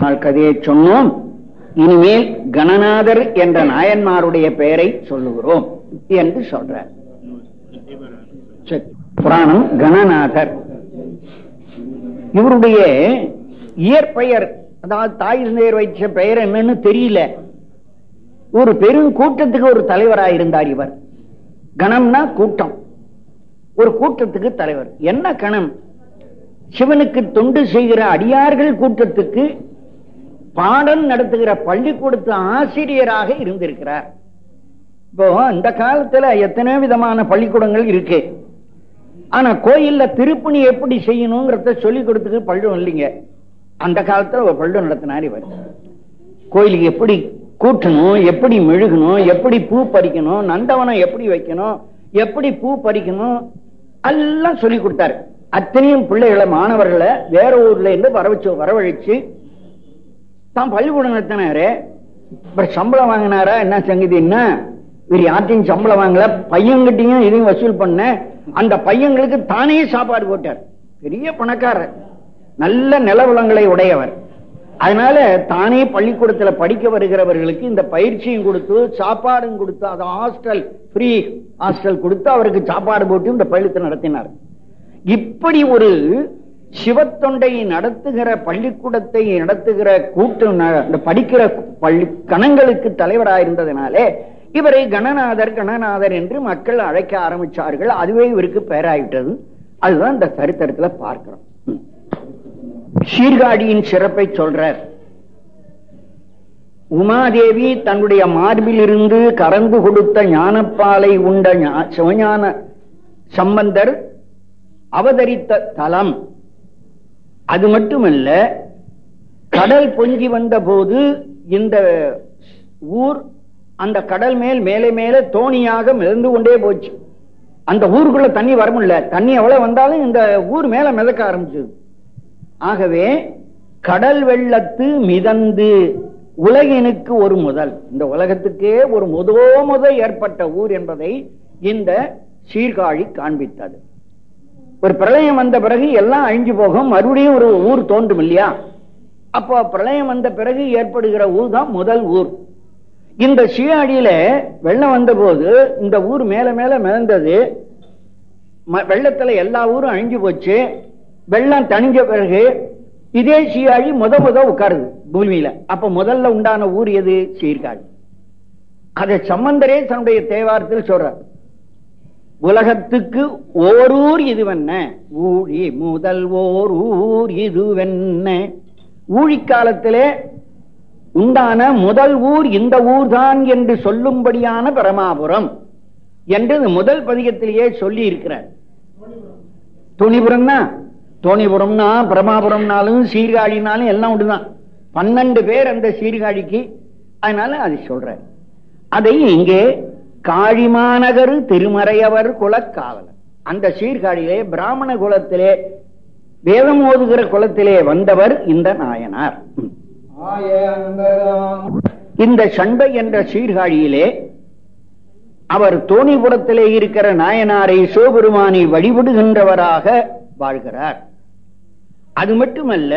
நாள் கதையை சொன்னோம். இனிமேல் கணநாதர் என்ற நாயன்மாருடைய பெயரை சொல்லுகிறோம் என்று சொல்றார். புராணம் கணநாதர். இவருடைய இயற்பெயர் அதாவது தாய் தந்தையர் வைச்ச பெயர் என்னன்னு தெரியல. ஒரு பெரும் கூட்டத்துக்கு ஒரு தலைவராக இருந்தார் இவர். கணம்னா கூட்டம். ஒரு கூட்டத்துக்கு தலைவர். என்ன கணம்? சிவனுக்கு தொண்டு செய்கிற அடியார்கள் கூட்டத்துக்கு பாடம் நடத்துகிற பள்ளிக்கூடத்து ஆசிரியராக இருந்திருக்கிறார். இப்போ இந்த காலத்துல எத்தனையோ விதமான பள்ளிக்கூடங்கள் இருக்கு. ஆனா கோயில்ல திருப்பணி எப்படி செய்யணுங்கிறத சொல்லி கொடுத்துக்கு பள்ளம் இல்லைங்க. அந்த காலத்துல ஒரு பள்ளம் நடத்தினார் இவர். கோயிலுக்கு எப்படி கூட்டணும் எப்படி மெழுகணும் எப்படி பூ பறிக்கணும் நந்தவனம் எப்படி வைக்கணும் எப்படி பூ பறிக்கணும் எல்லாம் சொல்லி கொடுத்தாரு. அத்தனையும் பிள்ளைகளை மாணவர்களை வேற ஊர்ல இருந்து வரவச்சு வரவழைச்சு தான் பள்ளிக்கூடம் நடத்தினாரு இப்ப சம்பளம் வாங்கினாரா? என்ன சங்கதின்னா இவர் யார்ட்டையும் சம்பளம் வாங்கல. பையன்கிட்டையும் இதையும் வசூல் பண்ண அந்த பையங்களுக்கு தானே சாப்பாடு போட்டார். பெரிய பணக்காரர். நல்ல நிலவளங்களை உடையவர். அதனால தானே பள்ளிக்கூடத்துல படிக்க வருகிறவர்களுக்கு இந்த பயிற்சியும் கொடுத்து சாப்பாடும் கொடுத்து அது ஹாஸ்டல் ஃப்ரீ ஹாஸ்டல் கொடுத்து அவருக்கு சாப்பாடு போட்டு இந்த பள்ளித்தை நடத்தினார். இப்படி ஒரு சிவத்தொண்டை நடத்துகிற பள்ளிக்கூடத்தை நடத்துகிற கூட்டு படிக்கிற பள்ளி கணங்களுக்கு தலைவராயிருந்ததுனாலே இவரை கணநாதர் கணநாதர் என்று மக்கள் அழைக்க ஆரம்பிச்சார்கள். அதுவே இவருக்கு பெயராயிட்டது அதுதான் இந்த சரித்திரத்துல பார்க்கிறோம். சீர்காழியின் சிறப்பை சொல்றார். உமாதேவி தன்னுடைய மார்பிலிருந்து கறந்து கொடுத்த ஞானப்பாலை உண்ட சிவஞான சம்பந்தர் அவதரித்த தலம். அது மட்டுமல்ல கடல் பொங்கி வந்த போது இந்த ஊர் அந்த கடல் மேல் மேலே மேலே தோணியாக மிதந்து கொண்டே போச்சு. அந்த ஊருக்குள்ள தண்ணி வர முடியல. தண்ணி எவ்வளவு வந்தாலும் இந்த ஊர் மேல மிதக்க ஆரம்பிச்சது. ஆகவே கடல் வெள்ளத்து மிதந்து உலகினுக்கு ஒரு முதல். இந்த உலகத்துக்கே ஒரு முதோ முத ஏற்பட்ட ஊர் என்பதை இந்த சீர்காழி காண்பித்தது. ஒரு பிரளயம் வந்த பிறகு எல்லாம் அழிஞ்சு போகும். மறுபடியும் ஒரு ஊர் தோன்றும் இல்லையா? அப்போ பிரளயம் வந்த பிறகு ஏற்படுகிற ஊர் தான் முதல் ஊர். இந்த சீயாடியில வெள்ளம் வந்த போது இந்த ஊர் மேல மேல மிதந்தது. ம- வெள்ளத்துல எல்லா ஊரும் அழிஞ்சு போச்சு. வெள்ளம் தணிஞ்ச பிறகு இதே சீயாழி முத முத உட்காருது பூமியில. அப்ப முதல்ல உண்டான ஊர் எது? சீர்காழி. அதை சம்பந்தரே தன்னுடைய தேவாரத்தில் சொல்றார். உலகத்துக்கு ஓரூர் இதுவென்ன? ஊழி முதல் ஓர் ஊர் இதுவென்ன? ஊழி காலத்திலே உண்டான முதல் ஊர் இந்த ஊர்தான் என்று சொல்லும்படியான பரமாபுரம் என்று முதல் பதிகத்திலேயே சொல்லி இருக்கிறார் துணிபுரம்னா? தோணிபுரம்னா பிரமாபுரம்னாலும் சீர்காழினாலும் எல்லாம் ஒன்றுதான் பன்னெண்டு பேர் அந்த சீர்காழிக்கு. அதனால அது சொல்ற அதை இங்கே காழிமாநகர் திருமறையவர் குலக்காவலர். அந்த சீர்காழியிலே பிராமண குலத்திலே வேதம் ஓதுகிற குலத்திலே வந்தவர் இந்த நாயனார். இந்த சண்பை என்ற சீர்காழியிலே அவர் தோணிபுரத்திலே இருக்கிற நாயனாரை சிவபெருமானை வழிபடுகின்றவராக வாழ்கிறார். அது மட்டுமல்ல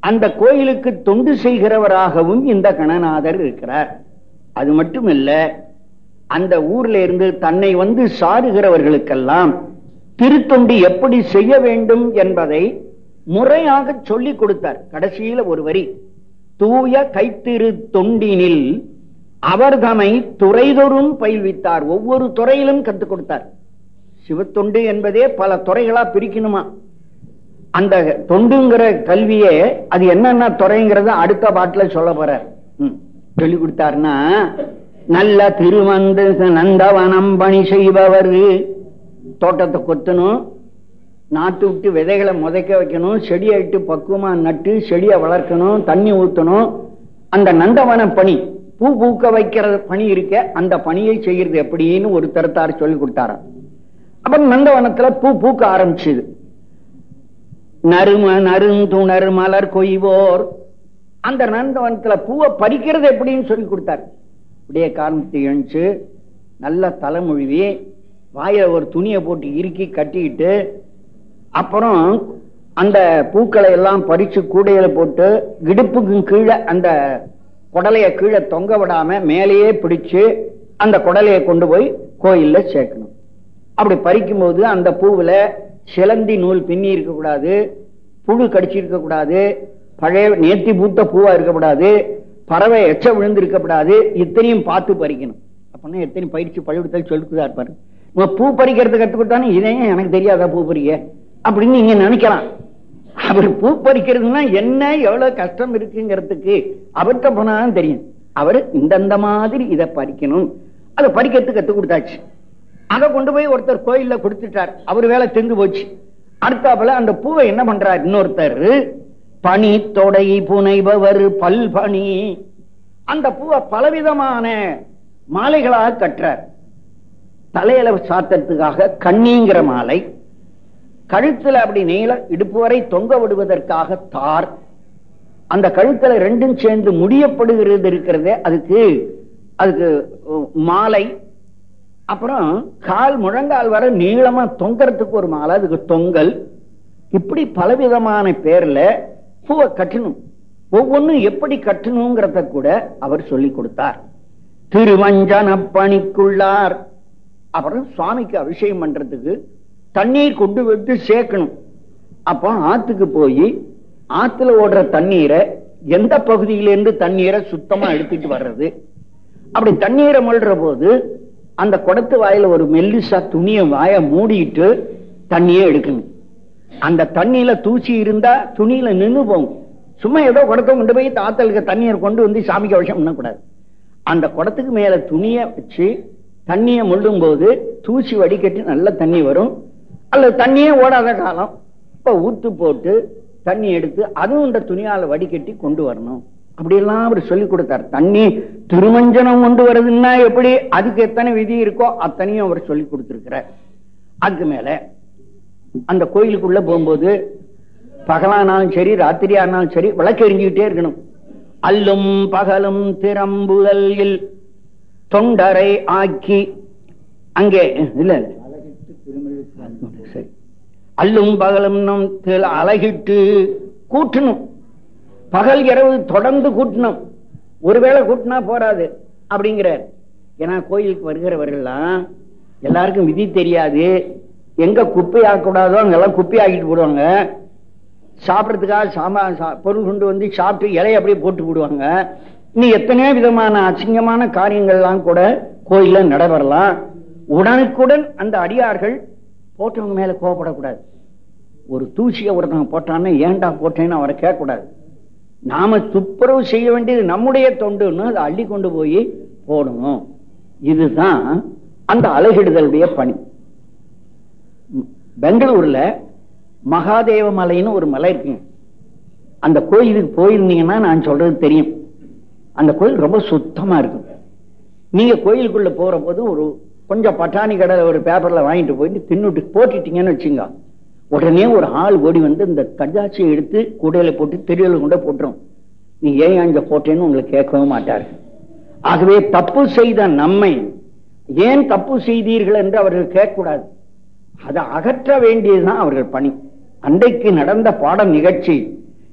அந்த கோயிலுக்கு தொண்டு செய்கிறவராகவும் இந்த கணநாதர் இருக்கிறார். அது மட்டுமல்ல அந்த ஊர்ல இருந்து தன்னை வந்து சாருகிறவர்களுக்கெல்லாம் திருத்தொண்டு எப்படி செய்ய வேண்டும் என்பதை முறையாக சொல்லிக் கொடுத்தார். கடைசியில ஒரு வரி தூய கைத்திரு தொண்டினில் அவர் தமை துறைதொரும் பயில்வித்தார். ஒவ்வொரு துறையிலும் கற்றுக் கொடுத்தார். சிவத்தொண்டு என்பதே பல துறைகளா பிரிக்கணுமா? அந்த தொண்டுங்கிற கல்வியே அது என்னென்ன துறைங்கிறத அடுத்த பாட்டில் சொல்ல போறார். ம். சொல்லி கொடுத்தாருன்னா நல்ல திருவந்து நந்தவனம் பணி செய்பவர் தோட்டத்தை கொத்தணும். நாட்டு விட்டு விதைகளை முதைக்க வைக்கணும். செடியை இட்டு பக்குவமா நட்டு செடியை வளர்க்கணும். தண்ணி ஊத்தணும். அந்த நந்தவன பணி பூ பூக்க வைக்கிற பணி இருக்க அந்த பணியை செய்யறது எப்படின்னு ஒரு தரத்தார் சொல்லி கொடுத்தாராம். அப்புறம் நந்தவனத்துல பூ பூக்க ஆரம்பிச்சுது. நறும நறுந்துணர் மலர் கொய்வோர். அந்த நந்தவனத்துல பூவை பறிக்கிறது எப்படின்னு சொல்லி கொடுத்தாரு. அப்படியே காரணத்தை எழுந்துச்சு நல்ல தலைமொழிவி வாயில ஒரு துணியை போட்டு இறுக்கி கட்டிக்கிட்டு அப்புறம் அந்த பூக்களை எல்லாம் பறிச்சு கூடையில போட்டு இடுப்புக்கு கீழே அந்த குடலைய கீழே தொங்க விடாம மேலேயே பிடிச்சு அந்த குடலையை கொண்டு போய் கோயில்ல சேர்க்கணும். அப்படி பறிக்கும் போது அந்த பூவுல சிலந்தி நூல் பின்னி இருக்கக்கூடாது புழு கடிச்சிருக்க கூடாது பழைய நேர்த்தி பூத்த பூவா இருக்கக்கூடாது பறவை எச்ச விழுந்து இருக்கக்கூடாது இத்தனையும் பார்த்து பறிக்கணும். அப்படின்னா எத்தனை பயிற்சி பழுவிடுத்தல் சொல்லிக்குதா இருப்பாரு. உங்க பூ பறிக்கிறது கற்றுக்கொடுத்தானே இதையும் எனக்கு தெரியாதா பூ பறிக்க? அப்படின்னு நீங்க நினைக்கலாம். அவர் பூ பறிக்கிறதுனா என்ன எவ்வளவு கஷ்டம் இருக்குங்கிறதுக்கு அவர்கிட்ட போனாலும் தெரியும். அவர் இந்தந்த மாதிரி இதை பறிக்கணும். அதை பறிக்கிறதுக்கு கற்றுக் கொடுத்தாச்சு. அதை கொண்டு போய் ஒருத்தர் கோயில்ல கொடுத்துட்டார். அவர் வேலை தெரிந்து போச்சு. அடுத்தாப்புல அந்த பூவை என்ன பண்றார்? இன்னொருத்தர் பனி தொடை புனைபவர் பல்பனி அந்த பூவை பலவிதமான மாலைகளாக கற்றார். தலையில சாத்தத்துக்காக கண்ணிங்கிற மாலை. கழுத்துல அப்படி நீள இடுப்பு வரை தொங்க விடுவதற்காக தார். அந்த கழுத்துல ரெண்டும் சேர்ந்து முடியப்படுகிறது இருக்கிறதே அதுக்கு அதுக்கு மாலை. அப்புறம் கால் முழங்கால் வர நீளமா தொங்கறதுக்கு ஒரு மாலை அதுக்கு தொங்கல். இப்படி பலவிதமான பேர்ல பூவை கட்டணும். ஒவ்வொன்னும் எப்படி கட்டணுங்கிறத கூட அவர் சொல்லி கொடுத்தார். திருவஞ்சன பணிக்குள்ளார் அப்புறம் சுவாமிக்கு அபிஷேகம் பண்றதுக்கு தண்ணீர் கொண்டு விட்டு சேர்க்கணும். அப்ப ஆத்துக்கு போய் ஆத்துல ஓடுற தண்ணீரை எந்த பகுதியிலிருந்து தண்ணீரை சுத்தமா எடுத்துட்டு வர்றது? அப்படி தண்ணீரை மொழ்ற போது அந்த குடத்து வாயில ஒரு மெல்லிசா துணியை வாய மூடிட்டு தண்ணியே எடுக்கணும். அந்த தண்ணியில தூசி இருந்தா துணியில நின்று போகும். சும்மா ஏதோ குடத்தை கொண்டு போய் தாத்தலுக்கு தண்ணீர் கொண்டு வந்து சாமிக்கு அவசியம் பண்ணக்கூடாது. அந்த குடத்துக்கு மேல துணிய வச்சு தண்ணிய முள்ளும் போது தூசி வடிகட்டி நல்ல தண்ணி வரும். அல்லது தண்ணியே ஓடாத காலம். இப்ப ஊத்து போட்டு தண்ணி எடுத்து அதுவும் இந்த துணியால வடிகட்டி கொண்டு வரணும். அப்படி எல்லாம் அவர் சொல்லி கொடுத்தார். தண்ணி திருமஞ்சனம் கொண்டு வருதுன்னா எப்படி? அதுக்கு எத்தனை விதி இருக்கோ அத்தனையும் அவர் சொல்லி கொடுத்திருக்கிறார். அதுக்கு மேல அந்த கோயிலுக்குள்ள போகும்போது பகலானாலும் சரி ராத்திரியா இருந்தாலும் சரி விளக்கு எரிஞ்சுக்கிட்டே இருக்கணும். அல்லும் பகலும் திறம்புதல் தொண்டரை ஆக்கி அங்கே இல்ல சரி. அல்லும் பகலும் நம் அழகிட்டு கூட்டணும். பகல் இரவு தொடர்ந்து கூட்டணும். ஒருவேளை கூட்டினா போறாது அப்படிங்கிறார். ஏன்னா கோயிலுக்கு வருகிறவர்கள்லாம் எல்லாருக்கும் விதி தெரியாது. எங்க குப்பை ஆக்கக்கூடாதோ அங்கெல்லாம் குப்பை ஆக்கிட்டு போடுவாங்க. சாப்பிட்றதுக்காக சாமா பொருள் கொண்டு வந்து சாப்பிட்டு இலையை அப்படியே போட்டு போடுவாங்க. நீ எத்தனையோ விதமான அசிங்கமான காரியங்கள்லாம் கூட கோயிலில் நடைபெறலாம் உடனுக்குடன் அந்த அடியார்கள் போட்டவங்க மேல கோவப்படக்கூடாது. ஒரு தூசியை ஒருத்தவங்க போட்டான்னு ஏன்டா போட்டேன்னு அவரை கேட்கக்கூடாது. நாம துப்புரவு செய்ய வேண்டியது நம்முடைய தொண்டுன்னு அதை அள்ளி கொண்டு போய் போடணும். இதுதான் அந்த அழகிடுதலுடைய பணி. பெங்களூர்ல மகாதேவ மலைன்னு ஒரு மலை இருக்குங்க. அந்த கோயிலுக்கு போயிருந்தீங்கன்னா நான் சொல்றது தெரியும். அந்த கோயில் ரொம்ப சுத்தமா இருக்கும். நீங்க கோயிலுக்குள்ள போற போது ஒரு கொஞ்சம் பட்டாணி கடை ஒரு பேப்பர்ல வாங்கிட்டு போயிட்டு தின்னுட்டு போட்டுட்டீங்கன்னு வச்சுங்க. உடனே ஒரு ஆள் ஓடி வந்து இந்த கஜாச்சியை எடுத்து கூடையில போட்டு தெரியல கொண்டு போட்டுரும். நீ ஏன் அங்க போட்டேன்னு உங்களுக்கு கேட்கவே மாட்டாரு. ஆகவே தப்பு செய்த நம்மை ஏன் தப்பு செய்தீர்கள் என்று அவர்கள் கேட்கக்கூடாது. அதை அகற்ற வேண்டியதுதான் அவர்கள் பணி. அன்றைக்கு நடந்த பாடம் நிகழ்ச்சி.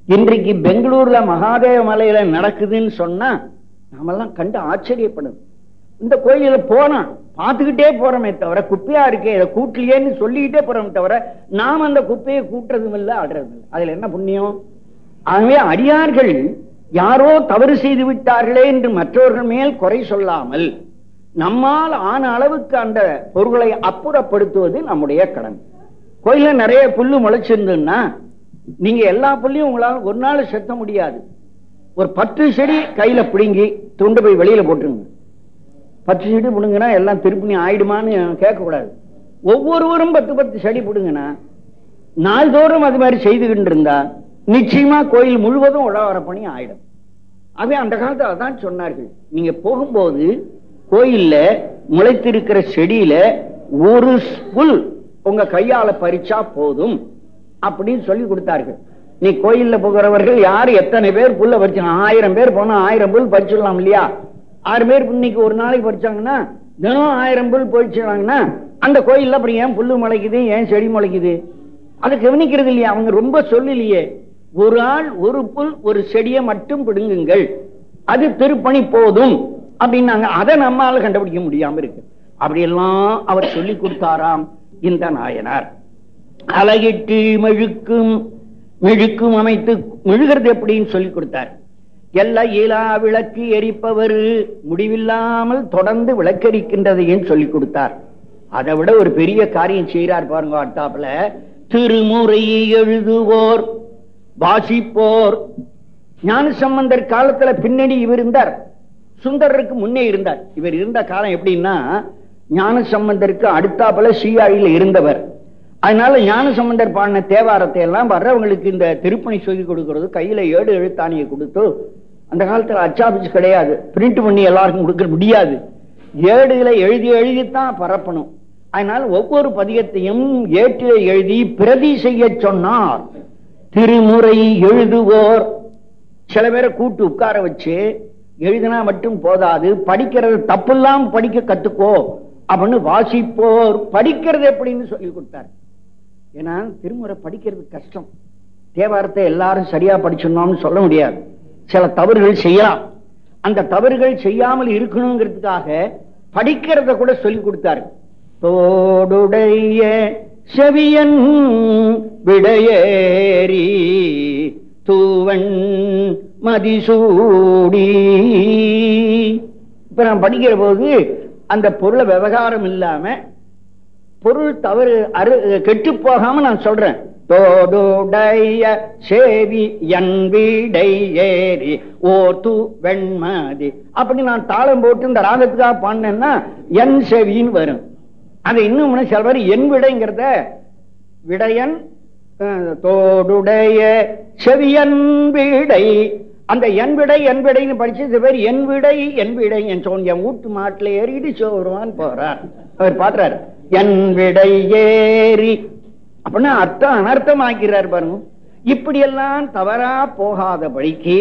இன்றைக்கு பெங்களூர்ல மகாதேவ மலையில நடக்குதுன்னு சொன்னா நாமெல்லாம் கண்டு ஆச்சரியப்படும். இந்த கோயில போனான் பார்த்துக்கிட்டே போறோமே தவிர குப்பையா இருக்கே இதை கூட்டலையேன்னு சொல்லிக்கிட்டே போறோம் தவிர நாம் அந்த குப்பையை கூட்டுறதும் இல்லை ஆடுறதும் இல்லை அதுல என்ன புண்ணியம்? ஆகவே அடியார்கள் யாரோ தவறு செய்து விட்டார்களே என்று மற்றவர்கள் மேல் குறை சொல்லாமல் நம்மால் ஆன அளவுக்கு அந்த பொருளை அப்புறப்படுத்துவது நம்முடைய கடமை கோயில நிறைய புல்லு முளைச்சிருந்ததுன்னா நீங்க எல்லா புள்ளியும் உங்களால் ஒரு நாள் செத்த முடியாது. ஒரு பத்து செடி கையில பிடுங்கி துண்டு போய் வெளியில போட்டுருங்க. பத்து செடி பிடுங்கன்னா எல்லாம் திருப்பி ஆயிடுமான்னு கேட்கக்கூடாது. ஒவ்வொருவரும் பத்து பத்து செடி பிடுங்கன்னா நாள்தோறும் அது மாதிரி செய்துகிட்டு இருந்தா நிச்சயமா கோயில் முழுவதும் உழவர பணி ஆயிடும். அது அந்த காலத்தில் அதான் சொன்னார்கள். நீங்க போகும்போது கோயில்ல முளைத்திருக்கிற செடியில ஒரு புல் உங்க கையால பறிச்சா போதும் அப்படின்னு சொல்லி கொடுத்தார்கள். நீ கோயில்ல போகிறவர்கள் யாரு? எத்தனை பேர் புல்ல பறிச்சாங்க ஆயிரம் பேர் போனா ஆயிரம் புல் பறிச்சிடலாம் இல்லையா? ஆறு பேர் இன்னைக்கு ஒரு நாளைக்கு பறிச்சாங்கன்னா தினம் ஆயிரம் புல் போயிடுச்சாங்கன்னா அந்த கோயில்ல அப்புறம் ஏன் புல்லு முளைக்குது? ஏன் செடி முளைக்குது? அதை கவனிக்கிறது இல்லையா? அவங்க ரொம்ப சொல்லலையே ஒரு ஆள் ஒரு புல் ஒரு செடியை மட்டும் பிடுங்குங்கள். அது திருப்பணி போதும். அப்படின்னாங்க அதை நம்மால் கண்டுபிடிக்க முடியாம இருக்கு. அப்படியெல்லாம் அவர் சொல்லி கொடுத்தாராம் இந்த நாயனார். அழகிட்டு மெழுக்கும் மெழுக்கும் அமைத்து மெழுகிறது எப்படின்னு சொல்லி கொடுத்தார். எல்லா இயலா விளக்கு எரிப்பவர் முடிவில்லாமல் தொடர்ந்து விளக்கரிக்கின்றதையும் சொல்லி கொடுத்தார். அதை விட ஒரு பெரிய காரியம் செய்யறார் பாருங்க அட்டாப்புல திருமுறையை எழுதுவோர் வாசிப்போர். ஞான சம்பந்தர் காலத்துல பின்னணி இவர் இருந்தார். சுந்தரருக்கு முன்னே இருந்தார். இவர் இருந்த காலம் எப்படின்னா ஞான சம்பந்தருக்கு அடுத்தாப்புல சீயாழியில இருந்தவர். அதனால ஞான சம்பந்தர் பாடின தேவாரத்தை எல்லாம் வர்றவங்களுக்கு இந்த திருப்பணி சொல்லி கொடுக்கறது கையில ஏடு எழுத்தாணியை கொடுத்து அந்த காலத்துல அச்சாபிச்சு கிடையாது. பிரிண்ட் பண்ணி எல்லாருக்கும் கொடுக்க முடியாது. ஏடுகளை எழுதி எழுதித்தான் பரப்பணும். அதனால ஒவ்வொரு பதியத்தையும் ஏட்டில எழுதி பிரதி செய்ய சொன்னார். திருமுறை எழுதுவோர். சில பேரை கூட்டு உட்கார வச்சு எழுதினா மட்டும் போதாது படிக்கிறது தப்பெல்லாம் படிக்க கத்துக்கோ அப்படின்னு வாசிப்போர். படிக்கிறது எப்படின்னு சொல்லி கொடுத்தார். ஏன்னா திருமுறை படிக்கிறது கஷ்டம். தேவாரத்தை எல்லாரும் சரியா படிச்சிடணும்னு சொல்ல முடியாது. சில தவறுகள் செய்யலாம். அந்த தவறுகள் செய்யாமல் இருக்கணுங்கிறதுக்காக படிக்கிறத கூட சொல்லி கொடுத்தாரு. தோடுடைய செவியன் விடையேறி தூவன் மதிசூடி. இப்ப நான் படிக்கிற போது அந்த பொருளை விவகாரம் இல்லாம பொருள் தவறு அரு கெட்டு போகாம நான் சொல்றேன். தோடுடைய சேவி என் வீடை ஏறி ஓத்து வெண்மதி. அப்படி நான் தாளம் போட்டு இந்த ராகத்துக்காக பாடினேன்னா என் செவின்னு வரும். அதை இன்னும் சில பேர் என் விடைங்கிறத விடையன் தோடுடைய செவியன் வீடை அந்த என் விடை என் விடைன்னு படிச்சு பேர் என் விடை என் விடை என் சொன்ன என் வீட்டு மாட்டுல ஏறிட்டு சோறுவான் போறார் அவர் பாக்குறாரு என் விடை ஏறி. அப்படின்னா அர்த்தம் அனர்த்தம் ஆக்கிறார் பாருங்க. இப்படியெல்லாம் தவறா போகாத படிக்கு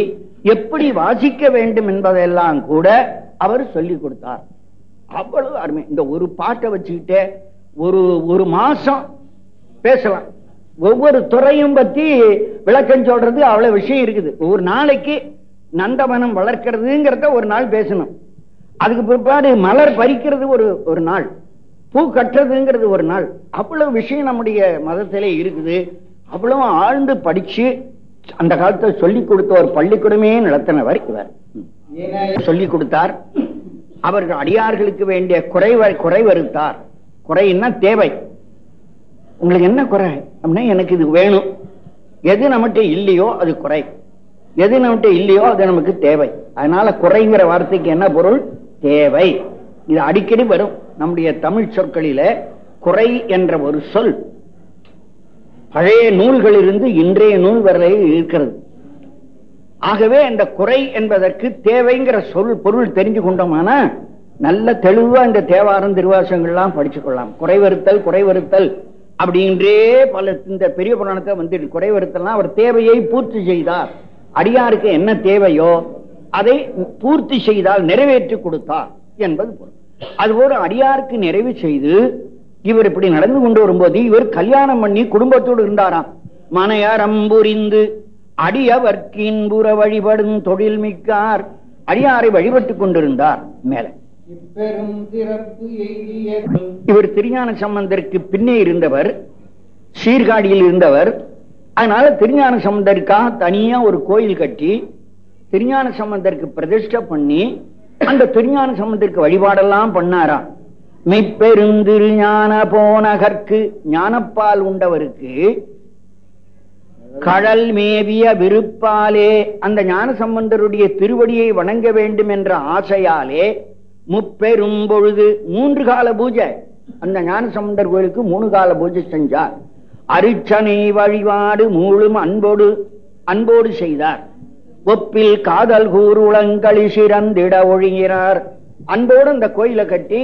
எப்படி வாசிக்க வேண்டும் என்பதெல்லாம் கூட அவர் சொல்லி கொடுத்தார். அவ்வளவு அருமை. இந்த ஒரு பாட்டை வச்சுக்கிட்டே ஒரு ஒரு மாசம் பேசலாம். ஒவ்வொரு துறையும் பத்தி விளக்கம் சொல்றது அவ்வளவு விஷயம் இருக்குது. ஒரு நாளைக்கு நந்தவனம் வளர்க்கிறதுங்கிறத ஒரு நாள் பேசணும். அதுக்கு பிற்பாடு மலர் பறிக்கிறது ஒரு ஒரு நாள். பூ கட்டுறதுங்கிறது ஒரு நாள். அவ்வளவு விஷயம் நம்முடைய மதத்திலே இருக்குது. அவ்வளவு ஆழ்ந்து படிச்சு அந்த காலத்தை சொல்லிக் கொடுத்த ஒரு பள்ளிக்கூடமே நடத்தினவர் இவர். சொல்லிக் கொடுத்தார். அவர்கள் அடியார்களுக்கு வேண்டிய குறை குறை வருத்தார் குறைன்னா தேவை. உங்களுக்கு என்ன குறை? அப்படின்னா எனக்கு இது வேணும். எது நம்மகிட்ட இல்லையோ அது குறை. எது நம்மகிட்ட இல்லையோ அது நமக்கு தேவை. அதனால குறைங்கிற வார்த்தைக்கு என்ன பொருள்? தேவை. இது அடிக்கடி வரும். நம்முடைய தமிழ் சொற்களில குறை என்ற ஒரு சொல் பழைய நூல்களிலிருந்து இன்றைய நூல் வரை இருக்கிறது. ஆகவே அந்த குறை என்பதற்கு தேவைங்கிற சொல் பொருள் தெரிஞ்சு கொண்டோமானா நல்ல தெளிவா இந்த தேவாரம் திருவாசங்கள்லாம் படிச்சுக்கொள்ளலாம். குறைவறுத்தல் குறைவருத்தல் குறைவருத்தல் அப்படின்றே பல இந்த பெரிய புராணத்தை வந்து குறைவருத்தலாம். அவர் தேவையை பூர்த்தி செய்தார். அடியாருக்கு என்ன தேவையோ அதை பூர்த்தி செய்தால் நிறைவேற்றி கொடுத்தார் என்பது பொருள். அதுபோல அடியாருக்கு நிறைவு செய்து இவர் இப்படி நடந்து கொண்டு வரும்போது இவர் கல்யாணம் பண்ணி குடும்பத்தோடு இருந்தாராம். மனையாரம் புரிந்து அடியவர்க்கின்புற வழிபடும் தொழில் மிக்கார். அடியாரை வழிபட்டுக் கொண்டிருந்தார் மேலே. இவர் திருஞான சம்பந்தருக்கு பின்னே இருந்தவர் சீர்காழியில் இருந்தவர். அதனால திருஞான சம்பந்தருக்காக தனியா ஒரு கோயில் கட்டி திருஞான சம்பந்தருக்கு பிரதிஷ்டை பண்ணி அந்த திருஞான சம்பந்தருக்கு வழிபாடெல்லாம் பண்ணாரா? மெய்ப்பெருந்திருஞான போனகற்கு ஞானப்பால் உண்டவருக்கு கடல் மேவிய விருப்பாலே அந்த ஞான சம்பந்தருடைய திருவடியை வணங்க வேண்டும் என்ற ஆசையாலே முப்பெரும் பொழுது மூன்று கால பூஜை. அந்த ஞானசம்பந்தர் கோயிலுக்கு மூணு கால பூஜை செஞ்சார். அரிச்சனை வழிபாடு மூழும் அன்போடு அன்போடு செய்தார். ஒப்பில் காதல் கூறுளங்களி சிறந்திட ஒழுகிறார். அன்போடு அந்த கோயிலை கட்டி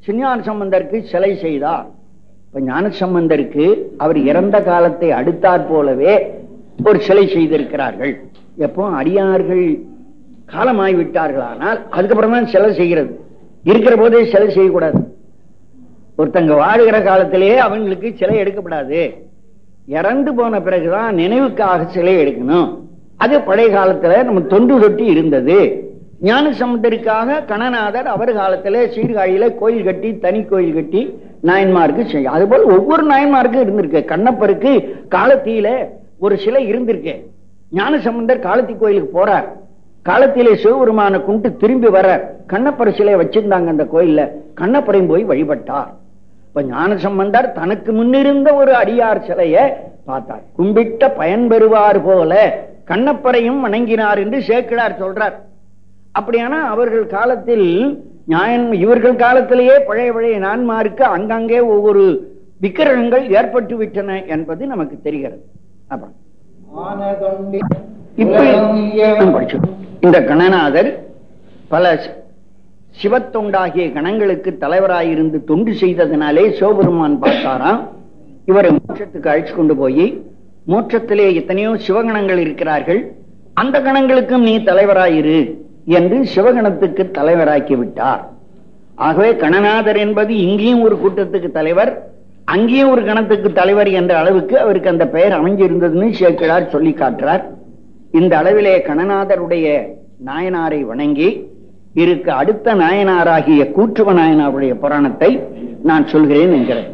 சின்ன சம்பந்தருக்கு சிலை செய்தார். இப்ப ஞானசம்பந்தருக்கு அவர் இறந்த காலத்தை அடுத்தாற் போலவே ஒரு சிலை செய்திருக்கிறார்கள். எப்போ? அடியார்கள் காலமாகி விட்டார்களானால் அதுக்கப்புறம் தான் சிலை செய்கிறது. இருக்கிற போதே சிலை செய்யக்கூடாது. ஒருத்தங்க வாழுகிற காலத்திலேயே அவங்களுக்கு சிலை எடுக்கப்படாது. இறந்து போன பிறகுதான் நினைவுக்காக சிலை எடுக்கணும். அது பழைய காலத்துல நம்ம தொண்டு தொட்டி இருந்தது. ஞான சமுதருக்காக கணநாதர் அவர் காலத்துல சீர்காழியில கோயில் கட்டி தனி கோயில் கட்டி நாயன்மாருக்கு செய்யும் அதுபோல் ஒவ்வொரு நாயன்மாருக்கும் இருந்திருக்கு. கண்ணப்பருக்கு காலத்தியில ஒரு சிலை இருந்திருக்கு. ஞான சம்பந்தர் காலத்தி கோயிலுக்கு போறார். காலத்திலே சிவபெருமான கும்பிட்டு திரும்பி வர கண்ணப்பரை சிலையை வச்சிருந்தாங்க அந்த கோயில்ல. கண்ணப்பரையும் போய் வழிபட்டார். இப்ப ஞான சம்பந்தார் தனக்கு முன்னிருந்த ஒரு அடியார் சிலைய பார்த்தார். கும்பிட்ட பயன் பெறுவார் போல கண்ணப்பரையும் வணங்கினார் என்று சேக்கிழார் சொல்றார். அப்படியானா அவர்கள் காலத்தில் நியாயன் இவர்கள் காலத்திலேயே பழைய பழைய நான்மாருக்கு அங்கங்கே ஒவ்வொரு விக்கிரகங்கள் ஏற்பட்டு விட்டன என்பது நமக்கு தெரிகிறது. அப்புறம் இப்ப படிச்சோம். இந்த கணநாதர் பல சிவத்தொண்டாகிய கணங்களுக்கு தலைவராயிருந்து தொண்டு செய்ததினாலே சிவபெருமான் பார்த்தாராம். இவரை மோட்சத்துக்கு அழைச்சு கொண்டு போய் மோட்சத்திலே எத்தனையோ சிவகணங்கள் இருக்கிறார்கள். அந்த கணங்களுக்கும் நீ தலைவராயிரு என்று சிவகணத்துக்கு தலைவராக்கி விட்டார். ஆகவே கணநாதர் என்பது இங்கேயும் ஒரு கூட்டத்துக்கு தலைவர் அங்கேயும் ஒரு கணத்துக்கு தலைவர் என்ற அளவுக்கு அவருக்கு அந்த பெயர் அமைஞ்சிருந்ததுன்னு சேக்கிழார் சொல்லி காட்டுறார். இந்த அளவிலே கணநாதருடைய நாயனாரை வணங்கி இருக்க அடுத்த நாயனாராகிய கூற்றுவ நாயனாருடைய புராணத்தை நான் சொல்கிறேன் என்கிறேன்.